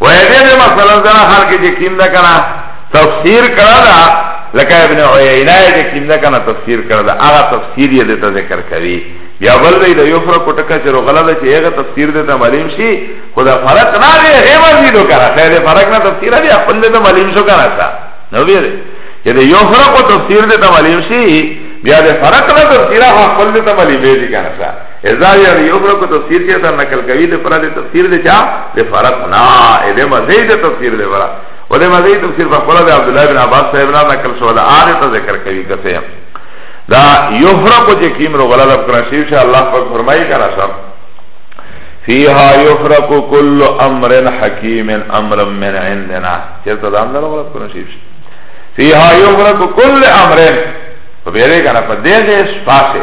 S1: وای دې دې مثلا زنا خلق چې کیم دا کنه تفسیر کړه دا لکه ابن عیینه چې کیم دا کنه تفسیر کړه دا هغه تفسیر یې دې ته ذکر کوي یا بل دې د یو فرق ټکا چې غلا ده چې هغه تفسیر دې ته معلوم شي خدا فرق نه دی هغه دې نو کړه خیر فرق نه تفسیر دی خپل دې ته معلوم شو کنه تا نو بیا دې چې د یو فرق تفسیر دې ته معلوم شي بیا دې فرق نه تفسیر خپل دې ته معلوم دی کنه ازار یعنی یو برکو تفسیر چه تا نکل کوی ده پرا ده تفسیر ده چا ده فرق نا ده مزید تفسیر ده پرا و ده مزید تفسیر فقرا ده عبدالله بن عباس صاحب نا نکل شو ده آده تا ذکر کوی کسی ده یو برکو چه کیم رو غلال اکران شیف شا اللہ پاک فرمائی کنا شا فیها یفرق کل امر حکیم امر من عندنا چه تا ده اندر غلال اکران شیف شا فیها یفرق کل امر فبیره کنا فدیغ اسفاسه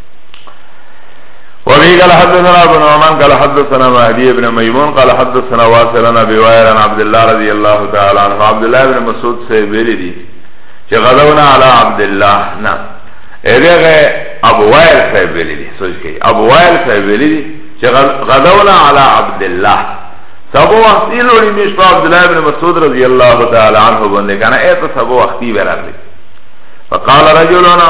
S1: وفي قال حدثنا ابن عمان قال حدثنا مهدي بن ميمون قال حدثنا واصلنا بواير عن عبد الله رضي الله تعالى عنه عبد الله بن مسعود سے بری دی کہ غدونا على عبد الله نا ایدغ ابو وائل سے بری دی سوچ کے ابو وائل سے بری دی کہ غدونا على عبد الله سبو وقتی لوڑی میشو عبد الله بن مسعود رضی اللہ تعالی عنہ بندے کنا ایتا سبو وقتی برار دی فقال رجلنا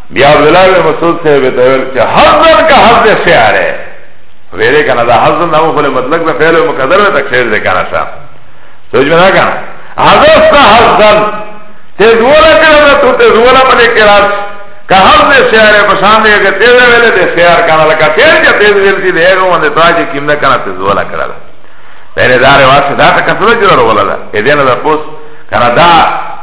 S1: بیا عبدالله بن مسعود صاحب ته ویل چې حزن کا حزن شعر ہے ویلې کنه دا حزن نامو خپل مطلق به فعل مقدر به تکثیر دې کنه صاحب سوچ مې نه کنه حزن کا حزن ته دولا کنه ته ته دولا باندې قرار کا حزن شعر په شان دې کې ته ویلې دې شعر کنه لکه ته چې ته ویل دې دې هغه باندې تاج کیم نه کنه ته دولا کړه پہلے دار واسه دا ته کتل جوړ ولا دا دې نه دا پوس کنه دا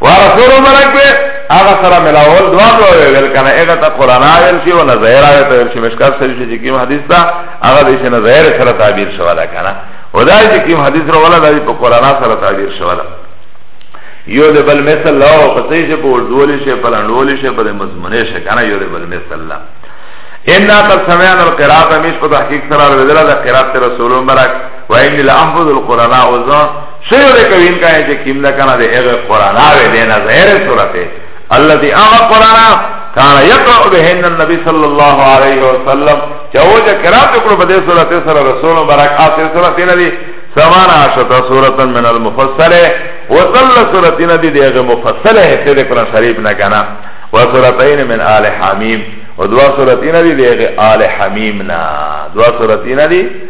S1: ورسول مبارک به هغه سره ملاول دوا دوا ویل کنه هغه ته قران ویل شي او نظر ویل ته شي مشکل سره شي کوم حدیث دا هغه د نظر سره تعبیر شوی دا کنه ودا چې کوم حدیث را ولا د قران سره تعبیر شوی دا یو د بل مثل لا او پسې چې په ورډول شي په لنډول شي په مضمونه شي کنه یو د بل مثل لا ان قد سمعنا القراءه مش په تحقیق سره ورته د قراءت رسول مبارک وإني لأحفظ القرآن وزن شیو ده که وین کنه چه کم ده کنه ده اغه قرآن آوه ده نظهر صورته اللذی اغه قرآن کانا یقرأ بهن النبی صلی اللہ علیہ وسلم چه او جا کرام دکلو بده صورته سر رسول مبرک آسه صورته ندی سمان عشتا صورتا من المفصله وظل صورته ندی ده اغه مفصله حصه ده قرآن شریف نکنه وصورتین من آل حمیم ودوا صورتین دی دیگه آل حمیم نا دوا صورتین دی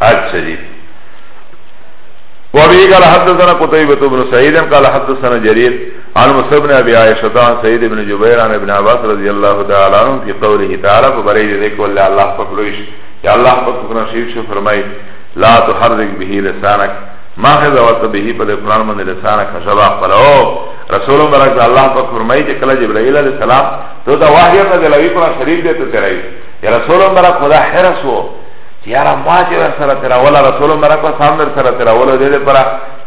S1: اچھا جی وابي قال حدثنا قتيبة بن سعيد قال حدثنا جرير عن موسى بن ابي عائشة عن سعيد بن جبير عن ابن عباس رضي الله تعالى عنه في قوله تعالى فبريد ذيك ولا الله فقلوش يا الله فقنا شيف شو فرمائي لا تحرك به لسانك ما خذ وقت به پر قرآن من لسانك شبا قلو رسول مبارک الله پاک فرمائي کہ کلا جبرائيل علیہ السلام تو دا واحد دلوی قرآن شریف دیتے تیرائی یا رسول مبارک خدا حرس ہو چې یاره ما چې ور سره تراوله رسول مرک او سام در سره تراوله دې لپاره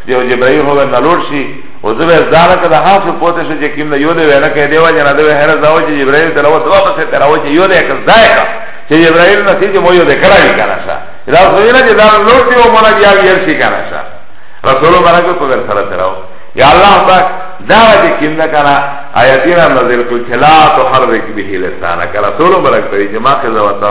S1: چې او جبرائیل هو نه لوړ شي او زه به ځاله کده خاص پوتې شو چې کیم نه یو دې ونه کې دیو جنا دې هر ځاو چې جبرائیل تلو دوا په سره تراو چې یو دې کړه ځای کا چې جبرائیل نه چې مو یو دې کړای کنه شا دا سوی نه چې دا لوړ دی او مونږ بیا یې شي کنه شا رسول مرک او ور سره تراو یا الله پاک دا چې کیم نه کنه آیاتینا نازل کړ چې لا تو حرک به لسانه کړه رسول مرک ته چې ما خزه وتا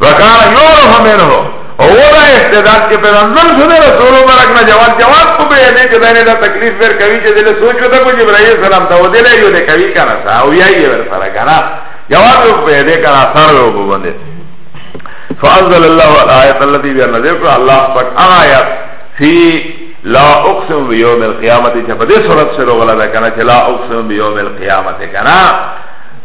S1: وکان یورف منه او دا استعداد چې په نظر شوه رسول مبارک نه جواب جواب کو به دې چې دنه دا تکلیف ور کوي چې دله سوچ وته کو جبرائیل سلام ته ودلې یو دې کوي کنه سا او یې ور سره کنه جواب یو په دې کنه اثر یو باندې فانزل الله الايه التي بها نذير الله پاک آیات فی لا اقسم بیوم القیامت چې په دې صورت سره غلا ده کنه چې لا اقسم بیوم القیامت کنه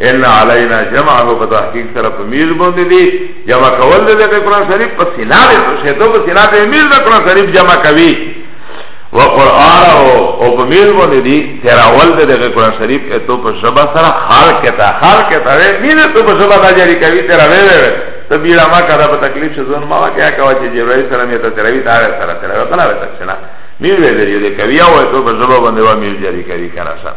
S1: ان علینا جمعه په تحقیق سره په میز باندې دی جمع کول د قرآن شریف په سینا دی شه ته په سینا دی میز د قرآن شریف جمع کوي و قرآن او په میز باندې دی تیراول د قرآن شریف ته په شبا سره خال کتا خال کتا وی میز ته په شبا دا جاری کوي تیرا وی وی ته بیره ما کړه په تکلیف شزون ما کیا کوا چې جبرائیل سره مې ته تیروي دا سره تیروي کنه وې تکشنا میز وی دی کوي او ته په شبا باندې و میز جاری کوي کنه سره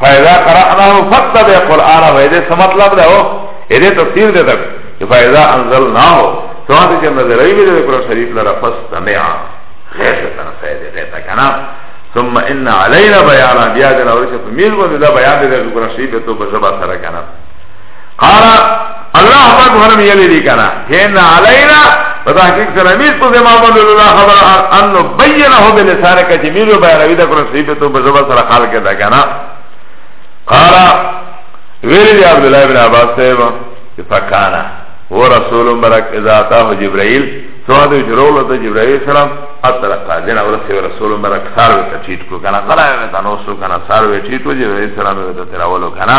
S1: فاذا قرأناه فاتبع قرآنه اده څه مطلب ده او اده تفسیر ده تک فاذا انزلناه سواته چې نظرای به د قرآن شریف لره فاستمع غیر ته نه سید غیر ته کنه ثم ان علينا بيانا بیا د نور څه په میل باندې دا بیان دی د قرآن شریف ته په ژبه سره کنه قال الله پاک فرم یلی دی کنا فین علینا فتحقیق سلامیز تو زمان بند اللہ خبر انو بینہو بلسان کا جمیلو بیروی دا کرن صحیب تو بزبا سر خالق دا کنا قال ویلی دی عبداللہ ابن عباس صحیبا فکانا هو رسول مبارک اذا اتاه جبرائیل سواد جرول تو جبرائیل سلام اطلقا دینا ورسی رسول مبارک ساروی تا چیت کو کنا قلعه تا نوسو کنا ساروی چیت کو جبرائیل سلام تا تراولو کنا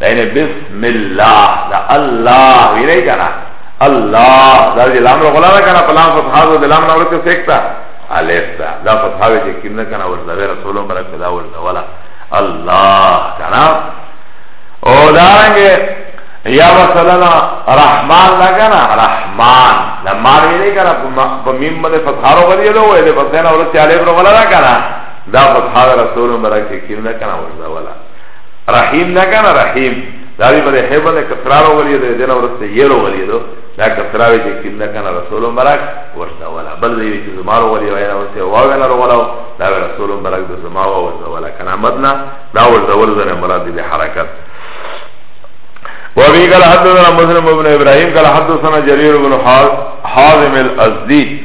S1: یعنی بسم الله دا الله ویلی کنا الله دا دی لام رو غلا دا کنا پلام فتحا دو دی لام نورو که سکتا علیف دا دا فتحا وی چه کم نکنا ورزا وی رسول مرک دا ورزا ولا الله کنا او دارنگه یا مثلا رحمان دا کنا رحمان دا مان ویلی کنا پا میم مده فتحا رو غلی لو ویلی فتحا نورو چه علیف رو غلا دا کنا دا فتحا رسول مرک کم نکنا ورزا ولا رحیم نه کنه رحیم دا به بده هیبه ده کسرا رو ولی ده دینه ورسته یه رو ولی ده دا کسرا وی چه کم ده کنه رسول مبرک ورسته ولا بل ده یوی چه زما رو ولی وینا ورسته واوینا رو ولاو دا به رسول مبرک ده زما و ورسته ولا کنه مدنا دا ورسته ورسته مراد ده حرکت وابي قال حدثنا مسلم بن ابراهيم قال حدثنا جرير بن حازم الازدي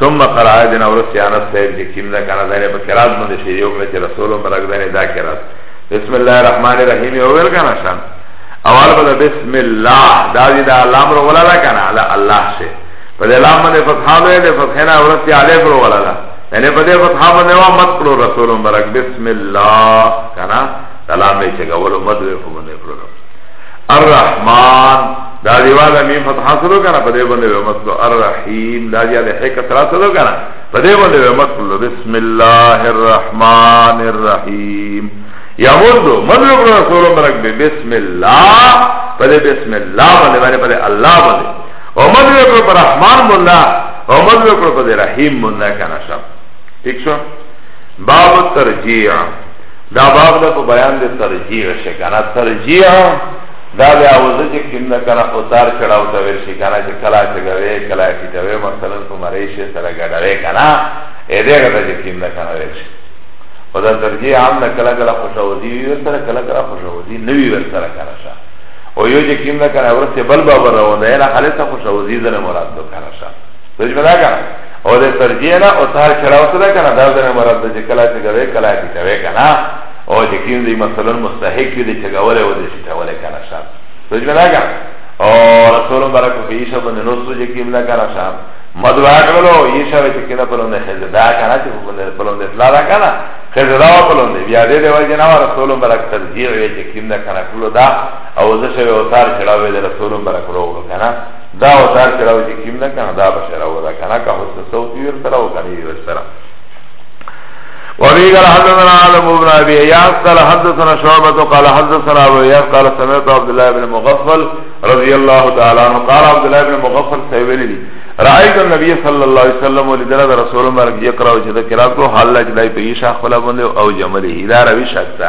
S1: ثم قرأ دین اورس انس صاحب جی کیم دا کانا دانی پا کرات بند شیری اکلا چه رسول مبرک دانی دا کرات بسم الله الرحمن الرحیم اویل کانا شان اول بدا بسم الله دا دی دا علام رو ولا دا کانا علا اللہ شی پا دی علام بند فتحا دوی دی فتحینا اورس دی علیف رو ولا دا یعنی پا دی فتحا بند وان مد کرو رسول مبرک بسم الله کانا علام بی چه گولو مد وی فو بند کرو الرحمن دا دیوالا میم فتحا سلو کنا پا دی بنده بے مسلو الرحیم دا دیا دی حیق سرا سلو کنا پا دی بنده بے مسلو بسم اللہ الرحمن الرحیم یا مردو مدلو کرو رسول مرک بے بسم اللہ پا دی بسم اللہ بنده بنده پا دی اللہ بنده و مدلو کرو پا رحمان بنده و مدلو کرو پا دی رحیم بنده کنا شب ٹھیک شو باب الترجیع دا باب دا په بیان دی ترجیح شي کنه ترجیح دا بیا اوزه چې کینده کنه اوتار چړاو ته ویل شي کنه چې کلا چې غوي کلا چې غوي مثلا په مری شي سره غډوي کنه اې دې غته چې کینده کنه ویل شي او دا ترجیح عام نه کلا کلا خوشاودي وي سره کلا کلا خوشاودي نه وي سره کنه شا او یو چې کینده کنه ورته بل باب راو نه نه خالصه خوشاودي زره مراد ده کنه شا سوچ مدا کنا او ده ترجیح نا او تار چراو سدا کنا دا زنه مرد ده چه کلا چه گوه کلا چه چوه کنا او چه کین ده مثلا مستحق ده چه گوله و ده چه چوله کنا شا سوچ مدا کنا او رسول برکو که ایشا بنده نصو چه کیم ده کنا شا مدوا کلو ایشا و چه کنا پلون ده خیزه دا کنا چه پلون ده اطلاع ده کنا خیزه دا و پلون ده بیا ده ده وجه نوا رسول برک ترجیح و چه کیم ده کنا کلو ده او زشه و تار چراو ده رسول برکو رو کنا دا او دار چې راو چې کیم نه کنه دا بشه راو دا کنه که حسن صوت وی ورسره او کنه وی ورسره وفي قال حدثنا عالم بن ابي اياس قال حدثنا شعبة قال حدثنا ابو اياس قال سمعت عبد الله بن مغفل رضي الله تعالى عنه قال عبد الله بن مغفل سيولي لي رأيت النبي صلى الله عليه وسلم ولدرد رسول مرق يقرأ وجد قرأت له حال لجلائي بيشا خلا بنده او جمله لا روي شكتا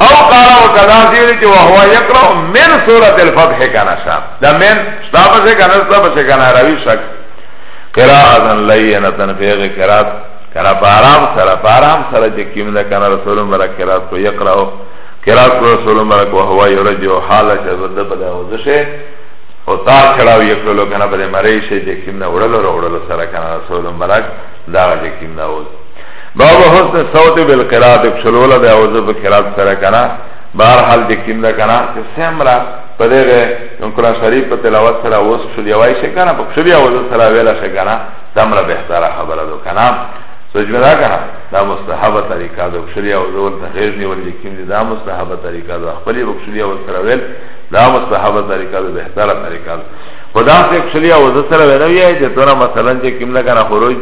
S1: او قال او کدا سیوری چه وهو یقرأ من سورة الفتح کنا شا دا من شتا پسه کنا شتا پسه کنا راوی شک قراءتا لینتا فیغ قراءت کنا پارام سرا پارام سرا چه کم دا کنا رسول مبرک قراءت کو یقرأ قراءت کو رسول مبرک وهو یرجو حالا چه زده بدا وزشه او تا کړاو یو کلو کنه په مری شي چې کیم نه وړلو وړلو سره کنه رسول مبارک دا چې کیم نه وړلو باب حسن صوت بالقرات اکشلولا ده اوزه بقرات سره کنا بار حال ده کم ده کنا چه سمرا پا ده غه قرآن شریف پا تلاوت سره اوز کشلی وائی شکنا پا کشلی اوزه سره ویلا شکنا دمرا بہتارا خبر دو کنا سوچ میں دا کنا دا مستحبه طریقہ دو کشلی اوزه ول تخیر نیول ده کم ده دا مستحبه طریقہ دو اخبری با کشلی اوز سره ویل دا مستحبه طریقہ دو بہتارا طریقہ دو خدا سے کشلی اوزه سره ویلا ویئی چه تونا مثلا چه کم ده کنا خروج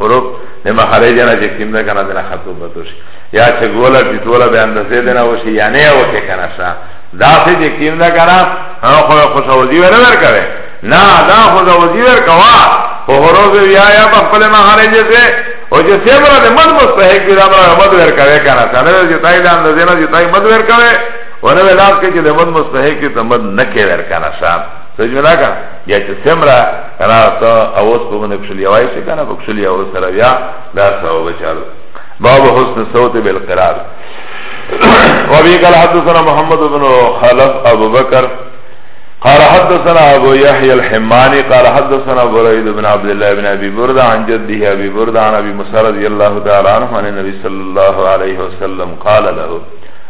S1: حروف ده مخارج نه چه کم ده کنه دنه خطو بتوش یا چه گولا تیتولا به اندازه دنه وشی یا نه وکه کنه شا دا سه چه کم ده کنه هم خواه خوش وزی ور ور کوه نا دا خوش وزی ور کوه خو حروف بیا یا پا خپل مخارج سه او چه سه برا ده مد مستحق بی دامرا مد ور کوه کنه شا نوی جتای ده اندازه نه جتای مد ور کوه ونوی لاز که چه ده مد مستحق تا مد نکه ور کنه شا سجملا کنا یا چه سمرا کنا تا اوز پا من کشلی آوائی شی کنا پا کشلی آواز سرا بیا دا سوا بچارو باب حسن صوت بالقرار وابی قال حدثنا محمد بن خلف ابو بکر قال حدثنا ابو يحيى الحماني قال حدثنا بريد بن عبد الله بن ابي برده عن جده ابي برده عن ابي موسى رضي الله تعالى عنه عن النبي صلى الله عليه وسلم قال له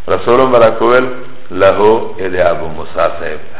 S1: رسول الله له يا ابو موسى صاحب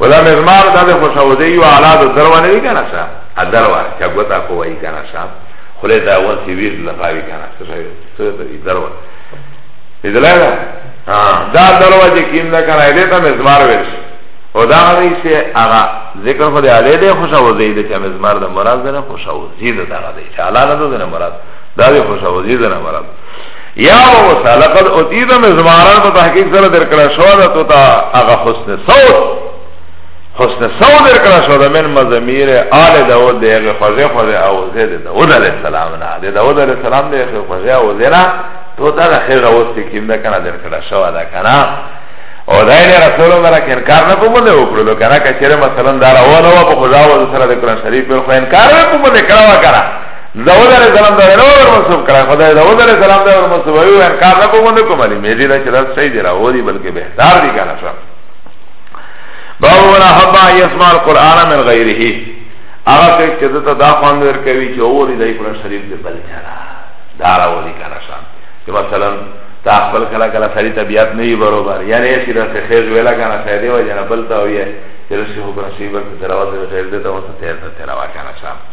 S1: ودا مزمار دا ده خوشا وده یو علا ده دروا نوی کنه شا دروا چا گوتا کوئی کنه شا خلی دا اول سی ویر لغاوی کنه شا سوی تا دی دروا ادلائی دا دا دروا جه کم ده کنه ایده تا مزمار ویش و دا غنی سی اغا ذکر خود علی ده خوشا وزی ده چه مزمار ده مراد ده خوشا وزی ده دا غده چه علا ده ده مراد دا ده خوشا وزی ده مراد یا وسا لقد اتیت مزماران په تحقیق سره درکړه شو ده تو تا هغه حسن صوت حسن صوت درکړه شو ده من مزمیر آل داود دغه خوځه خوځه او زید داود علی السلام نه ده داود علی السلام دغه خوځه او زینا تو تا ده خیر اوس کیم ده کنه درکړه شو ده کنه او دا یې رسول الله را کین کار نه کوم نه وکړو نو کنه کچره مثلا دا راوونه په خدا و سره د قران شریف په خو انکار نه کوم نه کړو کنه داود علیہ السلام دا نو ور منسوب کړه خدای داود علیہ السلام دا ور منسوب وی ان کار نه کوم نه کوم علی مې دې دا چې دا صحیح دی راو دی بلکې بهتر دی کنه څه باب ولا حبا يسمع القران من غيره هغه څوک چې دته دا خوان ور کوي چې اور دی قران شریف دې بل چلا دا راو دی کنه څه چې مثلا تا خپل کلا کلا سری طبیعت نه وي برابر یعنی چې دا څه خیر ویلا کنه څه دی وجه نه بلته وي چې رسول الله صلی الله علیه وسلم تلاوت کوي ته ته تلاوت کنه څه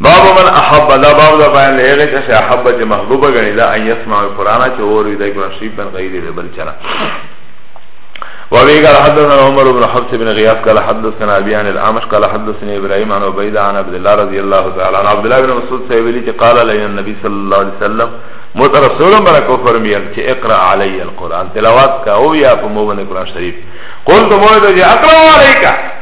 S1: باب من احب دا باب دا بیان لے غی چاہے احب چا محبوب گنی دا ان یسمع قرآن چا اور وی دا قرآن شریف من غیری بے بل چنا وابي قال حدثنا عمر بن حفص بن غياث قال حدثنا ابي عن الامش قال حدثني ابراهيم عن عبيد عن عبد الله رضي الله تعالى عن عبد الله بن مسعود سيبلي قال لي النبي صلى الله عليه وسلم مت رسول برك فرميل كي اقرا علي القران تلاوات کا او يا فمو بن قران شريف قلت مولد جي اقرا عليك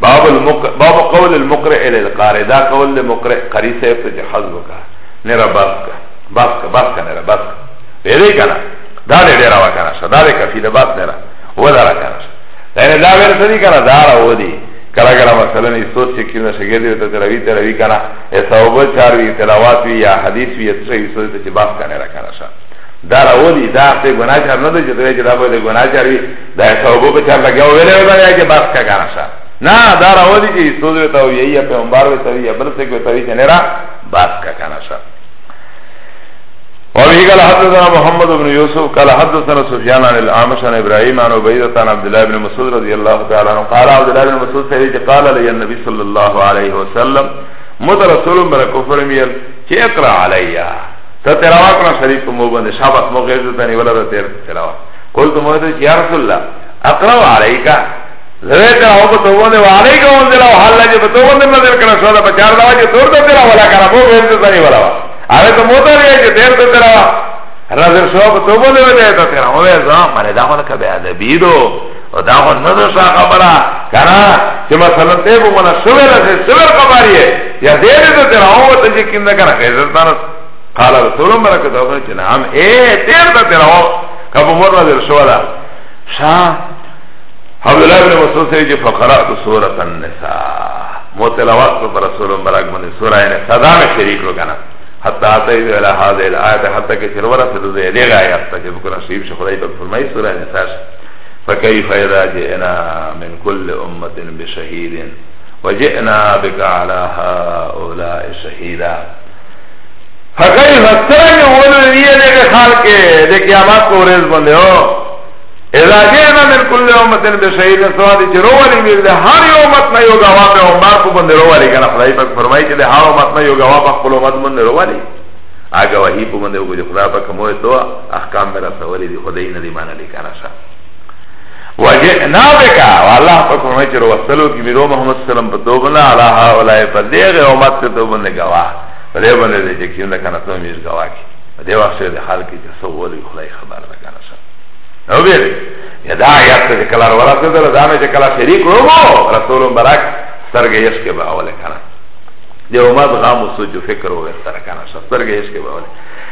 S1: باب المقر باب قول المقرئ للقارئ دا قول له مقرئ قاری صاحب ته جهاز وکا نه را باس کا باس کا باس کا نه را باس کا ویلې کنه دا دې ډیر وا کنه صدا دې کفی د باس نه را و دا را کنه دا نه دا ور سړي کنه دا را و دي کلا کلا مثلا نه سوچ چې کینه شګې دې ته تروی تروی کنه ای ثواب چار وی تلاوات وی یا حدیث وی څه وی سوچ چې باس کنه را کنه دا را و دي دا ته ګناه چار نه دې چې دا به ګناه چار وی دا سبب په چار لګیا ویلې ودا یا کې بس کا کنه شا نه دا راو دي چې سوز وتا وی یا په عمر وتا وی یا بل څه وتا وی نه را بس کا کنه شا وفي قال حدثنا محمد بن يوسف قال حدثنا سفيان عن الأعمش عن إبراهيم عن عبيدة عن عبد الله بن مسعود رضي الله تعالى عنه قال عبد الله بن مسعود سيد قال لي النبي صلى الله عليه وسلم مت رسول من كفر ميل چه اقرأ عليا تتراوات نا شريف مو بند شابت مو غير دتاني ولا تتراوات قلت موتو چه یا رسول اللہ اقرأ علیکا زوی کرا ہو پتو بندے و علیکا انزل و حل لجی پتو بندے نظر کرا شولا پچار دوا چه تور دو تیرا ولا کرا مو غیر دو سنی ولا وا اوی تو موتو ریا چه تیر دو تیرا وا نظر شولا پتو بندے و دیتا تیرا موی زوان مانے دا خلق بے عدبی دو و دا خلق نظر شا خبرا کرا چه مثلا تیبو منا شوی رسی شوی خبری ہے یا دیده دو تیرا ہو تا چه کم دا کرا خیزر تانست قال رسول الله برکت الله چې نعم اے تیر دا تیراو کبه مور نظر شو دا شا عبد الله بن مسعود سے فقرات سورۃ النساء متلاوت کو پر رسول اللہ برک من سورہ النساء دا میں شریک ہو گنا حتی آتا ہے الہ هذه الایت حتی کہ سرورہ سے دے دے گا یا تک بکر شریف سے خدای پر فرمائی سورہ النساء فكيف اذا جئنا من كل امه بشهيد وجئنا بك على هؤلاء شهيدا فکر فسرنگ اولو یہ دیکھ خال کے دے قیامات کو ریز بندے ہو اذا جئنا من كل امه بشهيد سواد چې روالي مل ده هر یو امت نه یو غوا په عمر کو باندې روالي کنه خدای پاک فرمایي چې ده هر امت نه یو غوا په خپل امت باندې روالي هغه وحی په باندې وګړي خدای پاک مو ته احکام برا سوالي دي خدای نه دی معنی لیکنه شه وجئنا بك والله په کومه چې وصلو کې میرو محمد سلام په دوبنا علی هؤلاء په دغه امت ته دوبنه گوا په دې باندې دې چې کینه کنه ته میر گوا کې په دې واسه د حال کې چې سو ولې خدای خبر نه کنه سم نو به یا دا یا ته کله ورته دل دا مې چې کله شریک وو رسول مبارک سرګې یش کې باول کنه دې امت غام سوچ فکر وو سره کنه سرګې یش کې باول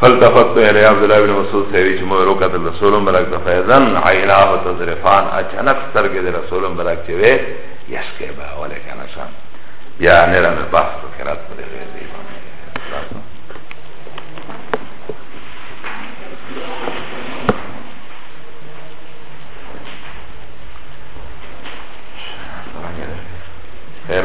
S1: فالتفت الی عبد الله بن مسعود سوی چې مور وکتل رسول مبارک ته فیضن عیناه تزرفان اچانک سترګې د رسول مبارک چې وې یسکه با ولیکن شان بیا نه را بحث وکړات په دې دی خیر